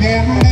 Never